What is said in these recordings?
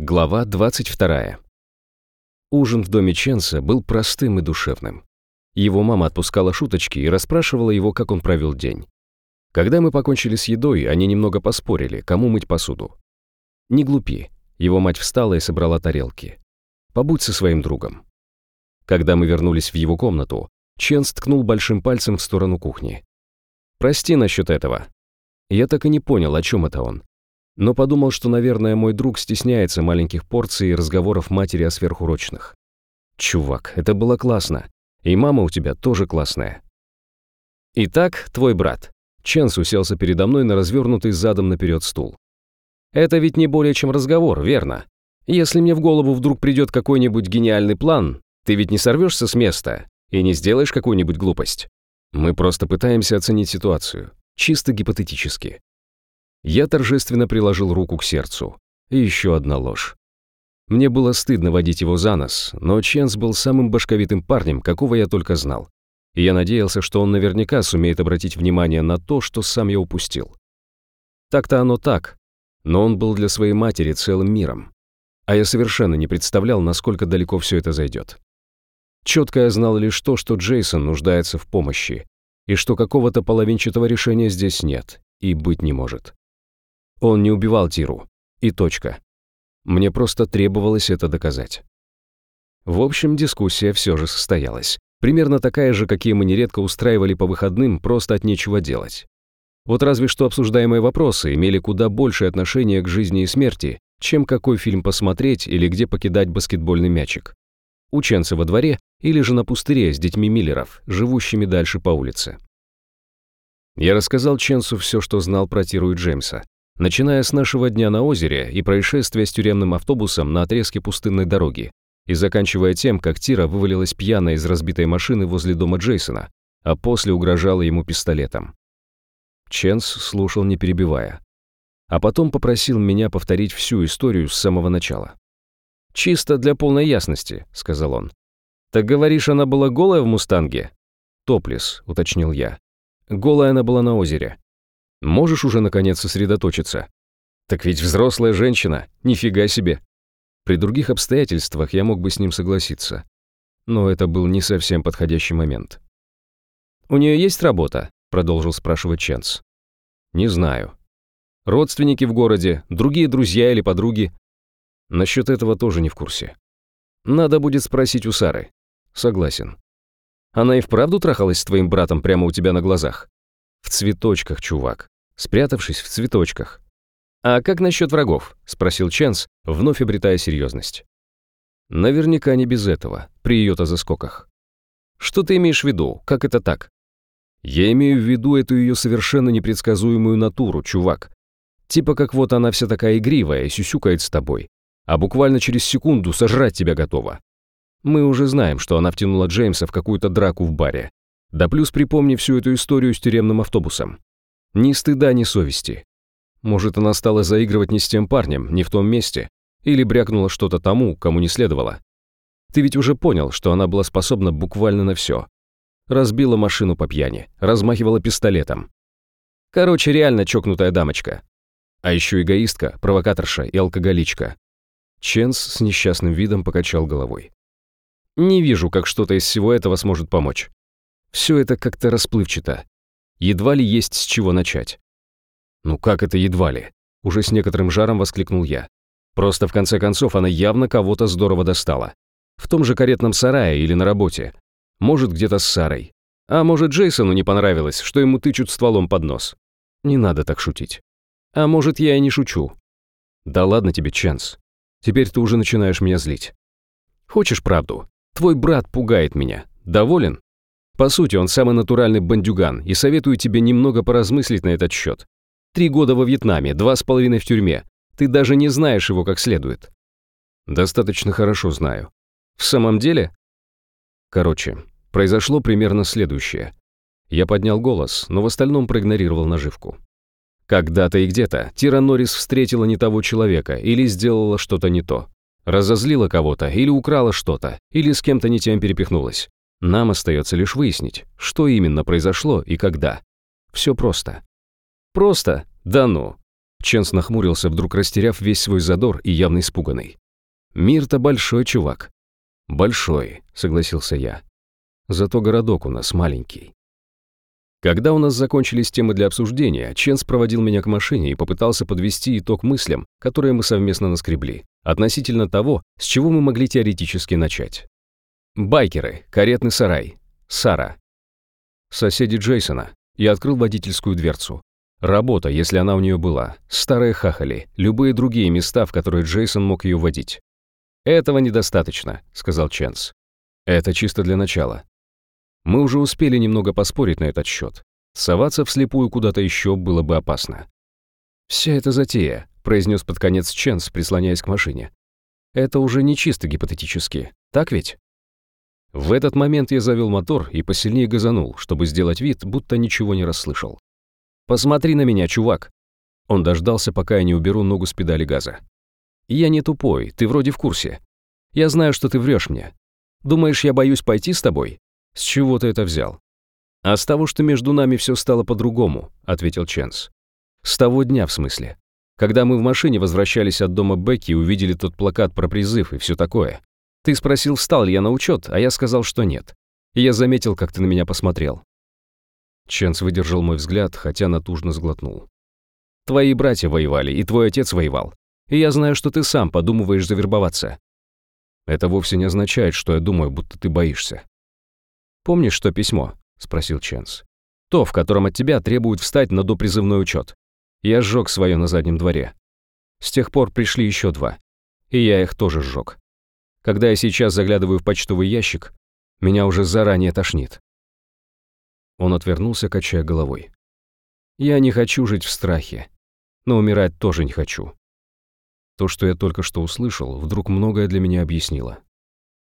Глава 22. Ужин в доме Ченса был простым и душевным. Его мама отпускала шуточки и расспрашивала его, как он провел день. Когда мы покончили с едой, они немного поспорили, кому мыть посуду. Не глупи. Его мать встала и собрала тарелки. Побудь со своим другом. Когда мы вернулись в его комнату, Ченс ткнул большим пальцем в сторону кухни. «Прости насчет этого». Я так и не понял, о чем это он но подумал, что, наверное, мой друг стесняется маленьких порций и разговоров матери о сверхурочных. Чувак, это было классно. И мама у тебя тоже классная. Итак, твой брат. Ченс уселся передо мной на развернутый задом наперед стул. Это ведь не более чем разговор, верно? Если мне в голову вдруг придет какой-нибудь гениальный план, ты ведь не сорвешься с места и не сделаешь какую-нибудь глупость. Мы просто пытаемся оценить ситуацию, чисто гипотетически. Я торжественно приложил руку к сердцу. И еще одна ложь. Мне было стыдно водить его за нос, но Ченс был самым башковитым парнем, какого я только знал. И я надеялся, что он наверняка сумеет обратить внимание на то, что сам я упустил. Так-то оно так, но он был для своей матери целым миром. А я совершенно не представлял, насколько далеко все это зайдет. Четко я знал лишь то, что Джейсон нуждается в помощи, и что какого-то половинчатого решения здесь нет и быть не может. Он не убивал Тиру. И точка. Мне просто требовалось это доказать. В общем, дискуссия все же состоялась. Примерно такая же, какие мы нередко устраивали по выходным, просто от нечего делать. Вот разве что обсуждаемые вопросы имели куда большее отношение к жизни и смерти, чем какой фильм посмотреть или где покидать баскетбольный мячик. Ученцы во дворе или же на пустыре с детьми Миллеров, живущими дальше по улице. Я рассказал Ченсу все, что знал про Тиру и Джеймса, начиная с нашего дня на озере и происшествия с тюремным автобусом на отрезке пустынной дороги, и заканчивая тем, как Тира вывалилась пьяная из разбитой машины возле дома Джейсона, а после угрожала ему пистолетом. Ченс слушал, не перебивая. А потом попросил меня повторить всю историю с самого начала. «Чисто для полной ясности», — сказал он. «Так говоришь, она была голая в «Мустанге»?» «Топлес», — уточнил я. «Голая она была на озере. Можешь уже, наконец, сосредоточиться? Так ведь взрослая женщина, нифига себе. При других обстоятельствах я мог бы с ним согласиться. Но это был не совсем подходящий момент. «У нее есть работа?» — продолжил спрашивать Ченс. «Не знаю. Родственники в городе, другие друзья или подруги?» Насчет этого тоже не в курсе. Надо будет спросить у Сары. Согласен. Она и вправду трахалась с твоим братом прямо у тебя на глазах? В цветочках, чувак. Спрятавшись в цветочках. «А как насчет врагов?» — спросил Ченс, вновь обретая серьезность. «Наверняка не без этого, при ее-то заскоках». «Что ты имеешь в виду? Как это так?» «Я имею в виду эту ее совершенно непредсказуемую натуру, чувак. Типа как вот она вся такая игривая и сюсюкает с тобой, а буквально через секунду сожрать тебя готова. Мы уже знаем, что она втянула Джеймса в какую-то драку в баре, да плюс припомни всю эту историю с тюремным автобусом. Ни стыда, ни совести. Может, она стала заигрывать не с тем парнем, не в том месте, или брякнула что-то тому, кому не следовало. Ты ведь уже понял, что она была способна буквально на все. Разбила машину по пьяни, размахивала пистолетом. Короче, реально чокнутая дамочка. А еще эгоистка, провокаторша и алкоголичка. Ченс с несчастным видом покачал головой. Не вижу, как что-то из всего этого сможет помочь. Все это как-то расплывчато. Едва ли есть с чего начать. «Ну как это едва ли?» Уже с некоторым жаром воскликнул я. Просто в конце концов она явно кого-то здорово достала. В том же каретном сарае или на работе. Может, где-то с Сарой. А может, Джейсону не понравилось, что ему тычут стволом под нос. Не надо так шутить. А может, я и не шучу. Да ладно тебе, Ченс. Теперь ты уже начинаешь меня злить. Хочешь правду? Твой брат пугает меня. Доволен? По сути, он самый натуральный бандюган, и советую тебе немного поразмыслить на этот счет. Три года во Вьетнаме, два с половиной в тюрьме. Ты даже не знаешь его как следует. Достаточно хорошо знаю. В самом деле? Короче, произошло примерно следующее. Я поднял голос, но в остальном проигнорировал наживку. Когда-то и где-то Тира Норрис встретила не того человека или сделала что-то не то. Разозлила кого-то или украла что-то, или с кем-то не тем перепихнулась. Нам остается лишь выяснить, что именно произошло и когда. Все просто. Просто? Да ну. Ченс нахмурился, вдруг растеряв весь свой задор и явно испуганный. «Мир-то большой, чувак». «Большой», — согласился я. «Зато городок у нас маленький». Когда у нас закончились темы для обсуждения, Ченс проводил меня к машине и попытался подвести итог мыслям, которые мы совместно наскребли, относительно того, с чего мы могли теоретически начать. Байкеры, каретный сарай, Сара. Соседи Джейсона. Я открыл водительскую дверцу. Работа, если она у нее была, старые хахали, любые другие места, в которые Джейсон мог ее водить. «Этого недостаточно», — сказал Ченс. «Это чисто для начала. Мы уже успели немного поспорить на этот счет. Соваться вслепую куда-то еще было бы опасно. «Вся эта затея», — произнес под конец Ченс, прислоняясь к машине. «Это уже не чисто гипотетически, так ведь?» В этот момент я завел мотор и посильнее газанул, чтобы сделать вид, будто ничего не расслышал. «Посмотри на меня, чувак!» Он дождался, пока я не уберу ногу с педали газа. «Я не тупой, ты вроде в курсе. Я знаю, что ты врешь мне. Думаешь, я боюсь пойти с тобой? С чего ты это взял?» «А с того, что между нами все стало по-другому», — ответил Ченс. «С того дня, в смысле. Когда мы в машине возвращались от дома Бекки и увидели тот плакат про призыв и все такое. Ты спросил, встал ли я на учет, а я сказал, что нет. И я заметил, как ты на меня посмотрел. Ченс выдержал мой взгляд, хотя натужно сглотнул. «Твои братья воевали, и твой отец воевал. И я знаю, что ты сам подумываешь завербоваться. Это вовсе не означает, что я думаю, будто ты боишься». «Помнишь, что письмо?» — спросил Ченс. «То, в котором от тебя требуют встать на допризывной учет. Я сжег свое на заднем дворе. С тех пор пришли еще два. И я их тоже сжег. Когда я сейчас заглядываю в почтовый ящик, меня уже заранее тошнит. Он отвернулся, качая головой. Я не хочу жить в страхе, но умирать тоже не хочу. То, что я только что услышал, вдруг многое для меня объяснило.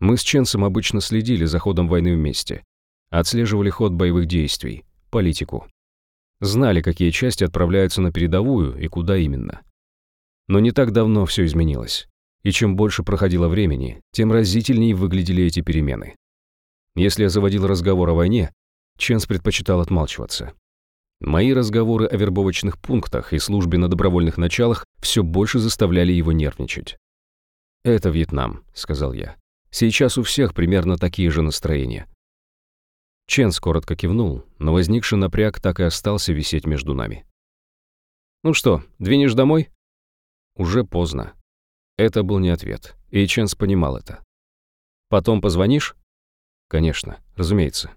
Мы с Ченсом обычно следили за ходом войны вместе, отслеживали ход боевых действий, политику. Знали, какие части отправляются на передовую и куда именно. Но не так давно все изменилось, и чем больше проходило времени, тем разительнее выглядели эти перемены. Если я заводил разговор о войне, Ченс предпочитал отмалчиваться. Мои разговоры о вербовочных пунктах и службе на добровольных началах все больше заставляли его нервничать. «Это Вьетнам», — сказал я. «Сейчас у всех примерно такие же настроения». Ченс коротко кивнул, но возникший напряг так и остался висеть между нами. «Ну что, двинешь домой?» «Уже поздно». Это был не ответ, и Ченс понимал это. «Потом позвонишь?» «Конечно, разумеется».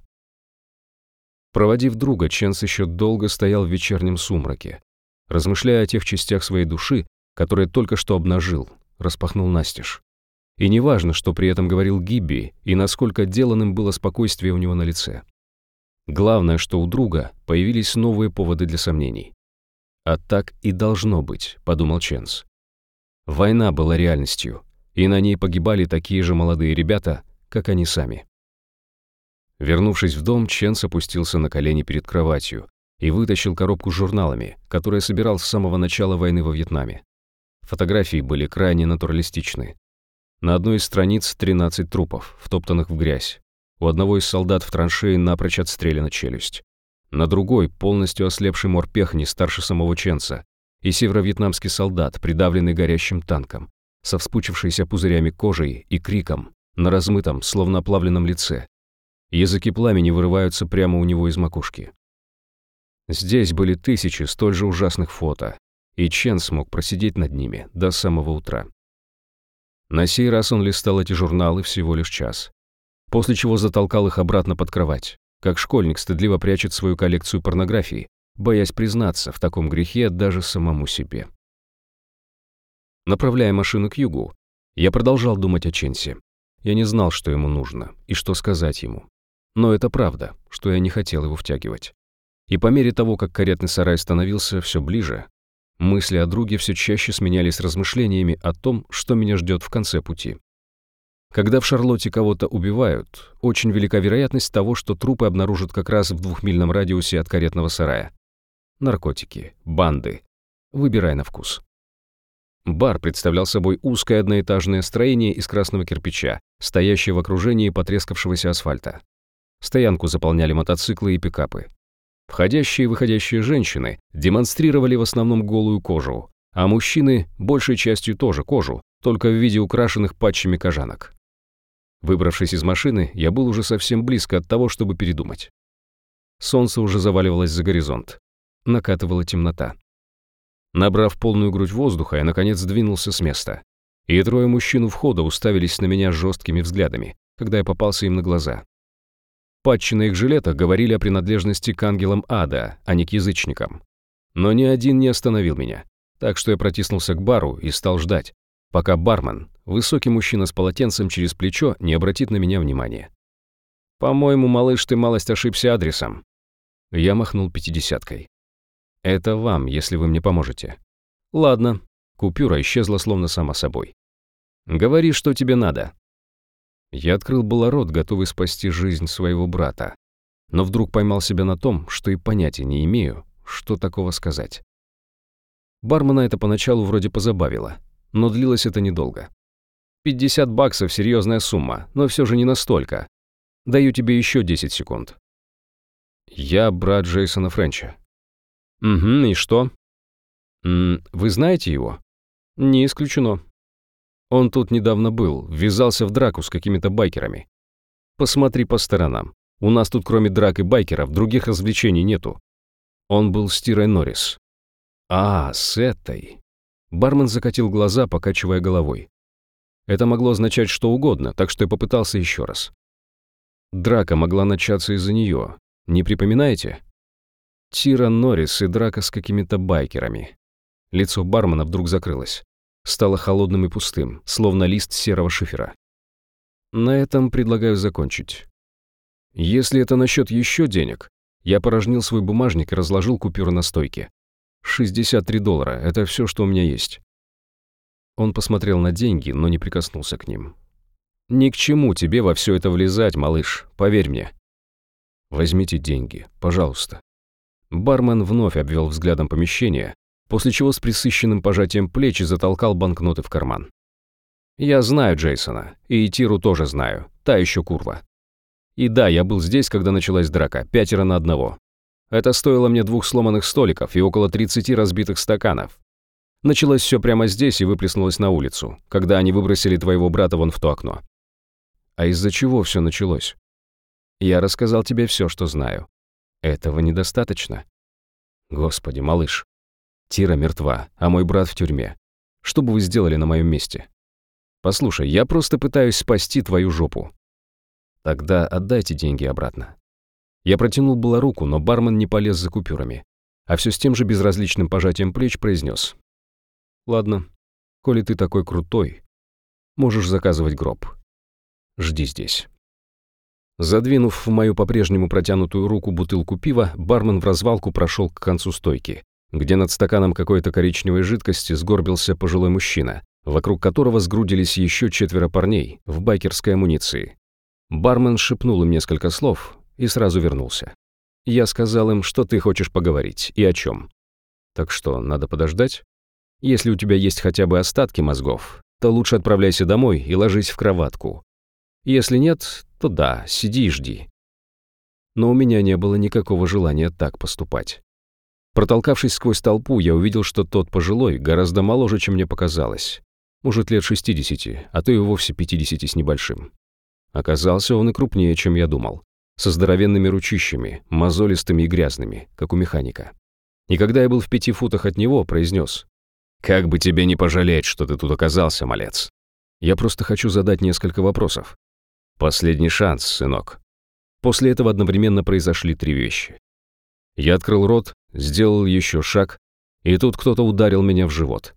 Проводив друга, Ченс еще долго стоял в вечернем сумраке, размышляя о тех частях своей души, которые только что обнажил, распахнул настежь. И неважно, что при этом говорил Гибби и насколько деланным было спокойствие у него на лице. Главное, что у друга появились новые поводы для сомнений. «А так и должно быть», — подумал Ченс. Война была реальностью, и на ней погибали такие же молодые ребята, как они сами. Вернувшись в дом, Чен опустился на колени перед кроватью и вытащил коробку с журналами, которые собирал с самого начала войны во Вьетнаме. Фотографии были крайне натуралистичны. На одной из страниц 13 трупов, втоптанных в грязь. У одного из солдат в траншее напрочь отстреляна челюсть. На другой полностью ослепший морпех не старше самого Ченца и северо-вьетнамский солдат, придавленный горящим танком, со вспучившейся пузырями кожей и криком на размытом, словно оплавленном лице, Языки пламени вырываются прямо у него из макушки. Здесь были тысячи столь же ужасных фото, и Чен смог просидеть над ними до самого утра. На сей раз он листал эти журналы всего лишь час, после чего затолкал их обратно под кровать, как школьник стыдливо прячет свою коллекцию порнографии, боясь признаться в таком грехе даже самому себе. Направляя машину к югу, я продолжал думать о Ченсе. Я не знал, что ему нужно и что сказать ему. Но это правда, что я не хотел его втягивать. И по мере того, как каретный сарай становился все ближе, мысли о друге все чаще сменялись размышлениями о том, что меня ждет в конце пути. Когда в Шарлотте кого-то убивают, очень велика вероятность того, что трупы обнаружат как раз в двухмильном радиусе от каретного сарая. Наркотики, банды. Выбирай на вкус. Бар представлял собой узкое одноэтажное строение из красного кирпича, стоящее в окружении потрескавшегося асфальта. Стоянку заполняли мотоциклы и пикапы. Входящие и выходящие женщины демонстрировали в основном голую кожу, а мужчины большей частью тоже кожу, только в виде украшенных патчами кожанок. Выбравшись из машины, я был уже совсем близко от того, чтобы передумать. Солнце уже заваливалось за горизонт. Накатывала темнота. Набрав полную грудь воздуха, я, наконец, двинулся с места. И трое мужчин у входа уставились на меня жесткими взглядами, когда я попался им на глаза. Патчи на их жилетах говорили о принадлежности к ангелам ада, а не к язычникам. Но ни один не остановил меня, так что я протиснулся к бару и стал ждать, пока бармен, высокий мужчина с полотенцем через плечо, не обратит на меня внимания. «По-моему, малыш, ты малость ошибся адресом». Я махнул пятидесяткой. «Это вам, если вы мне поможете». «Ладно». Купюра исчезла словно сама собой. «Говори, что тебе надо». Я открыл было рот, готовый спасти жизнь своего брата, но вдруг поймал себя на том, что и понятия не имею, что такого сказать. Бармена это поначалу вроде позабавило, но длилось это недолго. 50 баксов – серьезная сумма, но все же не настолько. Даю тебе еще 10 секунд. Я брат Джейсона Френча. Угу, и что? М вы знаете его? Не исключено. Он тут недавно был, ввязался в драку с какими-то байкерами. Посмотри по сторонам. У нас тут кроме драк и байкеров других развлечений нету. Он был с Тирой Норрис. А, с этой. Бармен закатил глаза, покачивая головой. Это могло означать что угодно, так что я попытался еще раз. Драка могла начаться из-за нее. Не припоминаете? Тира Норрис и драка с какими-то байкерами. Лицо бармена вдруг закрылось. Стало холодным и пустым, словно лист серого шифера. На этом предлагаю закончить. Если это насчет еще денег, я порожнил свой бумажник и разложил купюры на стойке. 63 доллара – это все, что у меня есть. Он посмотрел на деньги, но не прикоснулся к ним. «Ни к чему тебе во все это влезать, малыш, поверь мне». «Возьмите деньги, пожалуйста». Бармен вновь обвел взглядом помещение, после чего с присыщенным пожатием плеч затолкал банкноты в карман. «Я знаю Джейсона, и Тиру тоже знаю, та еще курва. И да, я был здесь, когда началась драка, пятеро на одного. Это стоило мне двух сломанных столиков и около 30 разбитых стаканов. Началось все прямо здесь и выплеснулось на улицу, когда они выбросили твоего брата вон в то окно. А из-за чего все началось? Я рассказал тебе все, что знаю. Этого недостаточно. Господи, малыш. Тира мертва, а мой брат в тюрьме. Что бы вы сделали на моем месте? Послушай, я просто пытаюсь спасти твою жопу. Тогда отдайте деньги обратно. Я протянул было руку, но бармен не полез за купюрами, а все с тем же безразличным пожатием плеч произнес. «Ладно, коли ты такой крутой, можешь заказывать гроб. Жди здесь». Задвинув в мою по-прежнему протянутую руку бутылку пива, бармен в развалку прошел к концу стойки, где над стаканом какой-то коричневой жидкости сгорбился пожилой мужчина, вокруг которого сгрудились еще четверо парней в байкерской амуниции. Бармен шепнул им несколько слов, и сразу вернулся. Я сказал им, что ты хочешь поговорить и о чем. Так что, надо подождать? Если у тебя есть хотя бы остатки мозгов, то лучше отправляйся домой и ложись в кроватку. Если нет, то да, сиди и жди. Но у меня не было никакого желания так поступать. Протолкавшись сквозь толпу, я увидел, что тот пожилой гораздо моложе, чем мне показалось. Может, лет 60, а то и вовсе 50 с небольшим. Оказался он и крупнее, чем я думал со здоровенными ручищами, мозолистыми и грязными, как у механика. И когда я был в пяти футах от него, произнес, «Как бы тебе не пожалеть, что ты тут оказался, малец. Я просто хочу задать несколько вопросов. Последний шанс, сынок». После этого одновременно произошли три вещи. Я открыл рот, сделал еще шаг, и тут кто-то ударил меня в живот.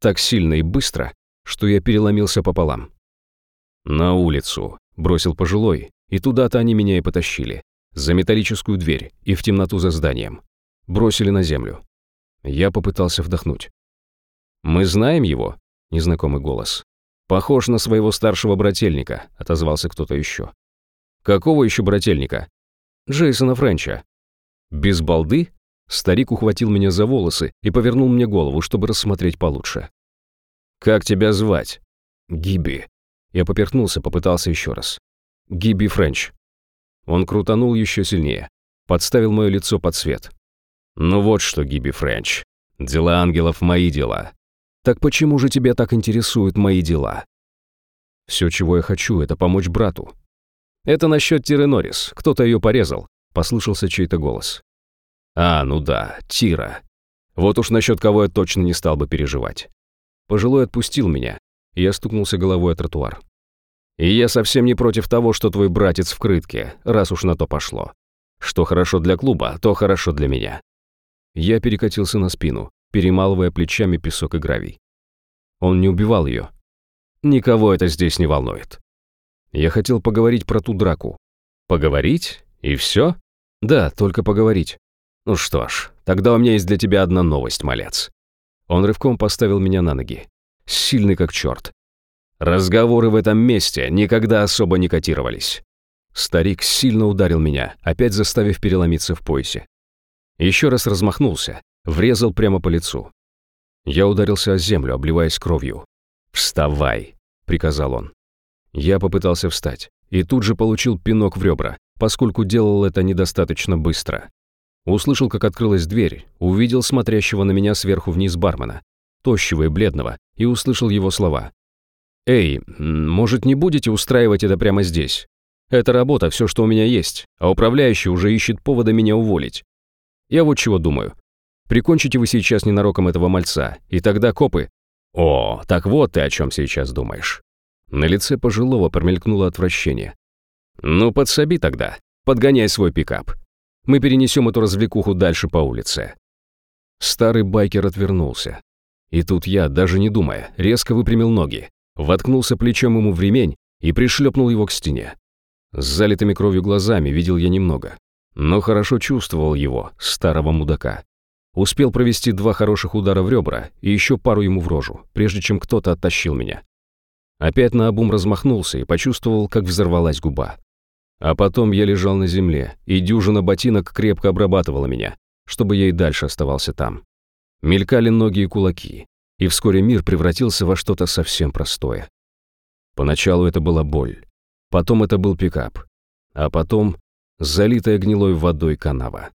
Так сильно и быстро, что я переломился пополам. «На улицу», — бросил пожилой, и туда-то они меня и потащили. За металлическую дверь и в темноту за зданием. Бросили на землю. Я попытался вдохнуть. «Мы знаем его?» — незнакомый голос. «Похож на своего старшего брательника», — отозвался кто-то еще. «Какого еще брательника?» «Джейсона Френча». «Без балды?» Старик ухватил меня за волосы и повернул мне голову, чтобы рассмотреть получше. «Как тебя звать?» «Гиби». Я поперхнулся, попытался еще раз. Гиби Френч. Он крутанул еще сильнее. подставил мое лицо под свет. «Ну вот что, Гиби Френч, дела ангелов – мои дела. Так почему же тебя так интересуют мои дела?» «Все, чего я хочу, это помочь брату». «Это насчет Тиры Норрис, кто-то ее порезал», – послышался чей-то голос. «А, ну да, Тира. Вот уж насчет кого я точно не стал бы переживать». Пожилой отпустил меня, и я стукнулся головой о тротуар. «И я совсем не против того, что твой братец в крытке, раз уж на то пошло. Что хорошо для клуба, то хорошо для меня». Я перекатился на спину, перемалывая плечами песок и гравий. Он не убивал ее. Никого это здесь не волнует. Я хотел поговорить про ту драку. Поговорить? И все? Да, только поговорить. Ну что ж, тогда у меня есть для тебя одна новость, малец. Он рывком поставил меня на ноги. Сильный как черт. Разговоры в этом месте никогда особо не котировались. Старик сильно ударил меня, опять заставив переломиться в поясе. Еще раз размахнулся, врезал прямо по лицу. Я ударился о землю, обливаясь кровью. «Вставай!» — приказал он. Я попытался встать и тут же получил пинок в ребра, поскольку делал это недостаточно быстро. Услышал, как открылась дверь, увидел смотрящего на меня сверху вниз бармена, тощего и бледного, и услышал его слова. «Эй, может, не будете устраивать это прямо здесь? Это работа, все, что у меня есть, а управляющий уже ищет повода меня уволить. Я вот чего думаю. Прикончите вы сейчас ненароком этого мальца, и тогда копы... О, так вот ты о чем сейчас думаешь. На лице пожилого промелькнуло отвращение. Ну, подсоби тогда, подгоняй свой пикап. Мы перенесем эту развлекуху дальше по улице. Старый байкер отвернулся. И тут я, даже не думая, резко выпрямил ноги, воткнулся плечом ему в ремень и пришлепнул его к стене. С залитыми кровью глазами видел я немного, но хорошо чувствовал его, старого мудака. Успел провести два хороших удара в ребра и еще пару ему в рожу, прежде чем кто-то оттащил меня. Опять наобум размахнулся и почувствовал, как взорвалась губа. А потом я лежал на земле, и дюжина ботинок крепко обрабатывала меня, чтобы я и дальше оставался там. Мелькали ноги и кулаки, и вскоре мир превратился во что-то совсем простое. Поначалу это была боль, Потом это был пикап. А потом залитая гнилой водой канава.